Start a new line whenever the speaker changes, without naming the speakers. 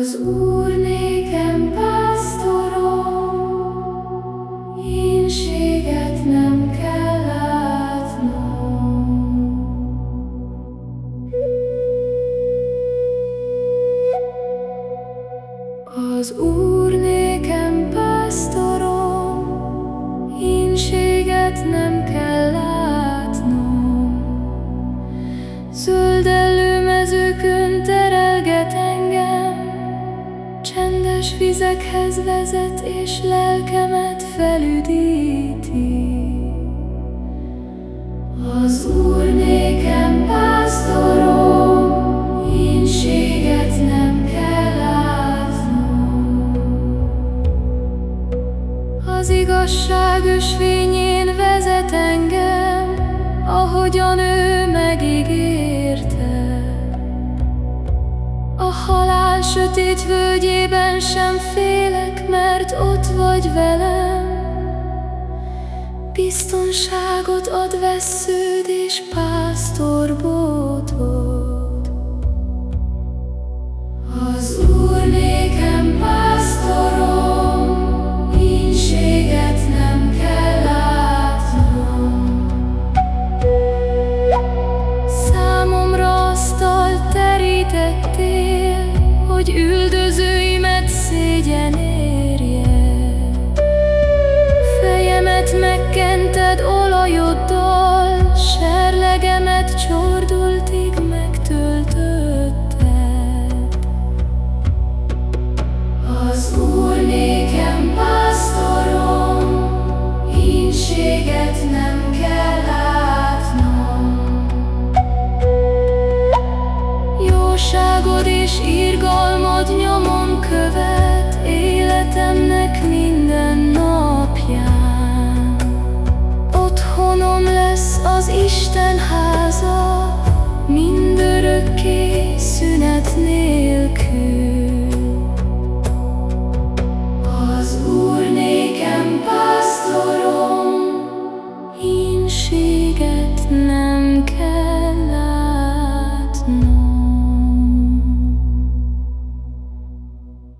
Az Úr nékem pásztorom, Hínséget nem kell látnom. Az Úr vizekhez vezet, és lelkemet felüdíti. Az Úr nékem pásztorom, Hínséget nem kell látnom. Az igazság ösvényén vezet sötét völgyében sem félek, Mert ott vagy velem. Biztonságot ad vessződ és pásztorból. Serkented olajoddal, serlegemet csordultig megtöltötted. Az Úr nékem pásztorom, ínséget nem kell látnom. Jóságod és irgalmad nyomon követ, az Isten ház.